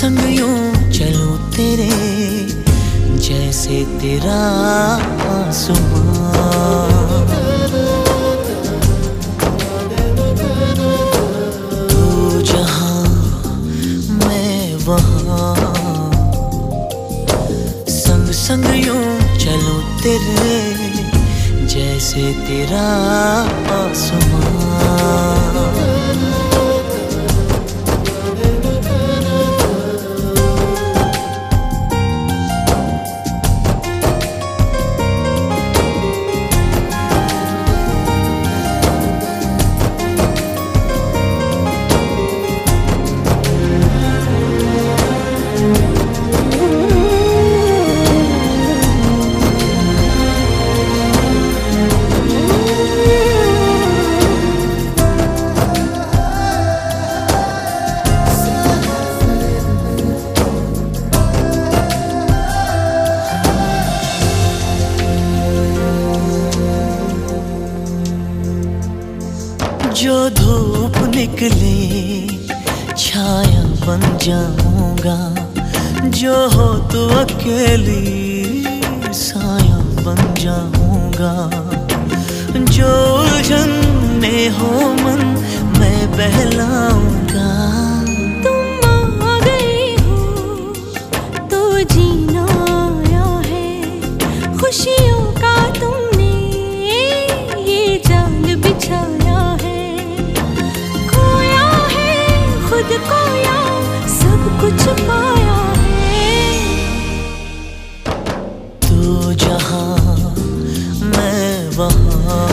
संग यूँ चलूँ तेरे जैसे तेरा आसमां तू जहाँ, मैं वहाँ। संग संग यूँ चलूँ तेरे जैसे तेरा आसमां जो धूप निकले, छाया बन जाऊँगा। जो हो तो अकेली, साया बन जाऊँगा। जो उलझन में हो मन, मैं बहलाऊँगा। तू जहाँ मैं वहाँ।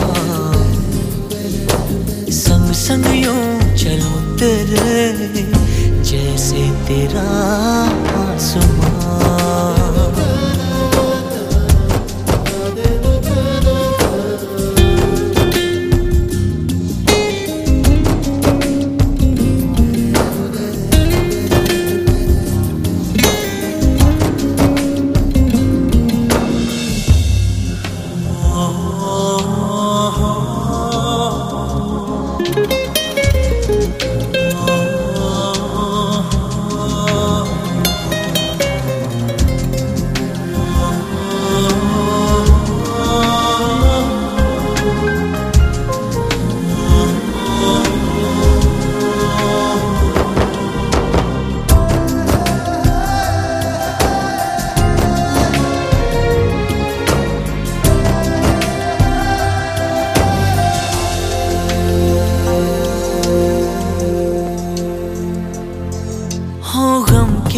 संग संग यूँ चलो तेरे जैसे तेरा आसमां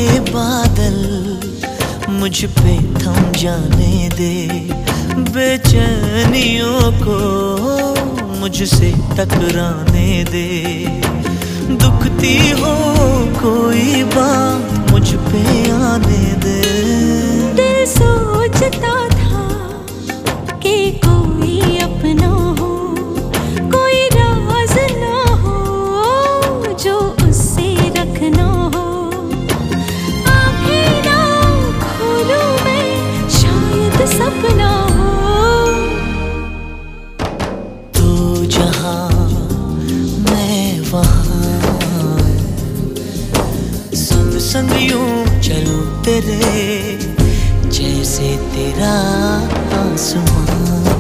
के बादल मुझ पे थम जाने दे। बेचैनियों को मुझसे टकराने दे। दुखती हो कोई बात मुझ पे आने दे। दिल सोचता संग संग यूँ चलूँ तेरे जैसे तेरा आसमां।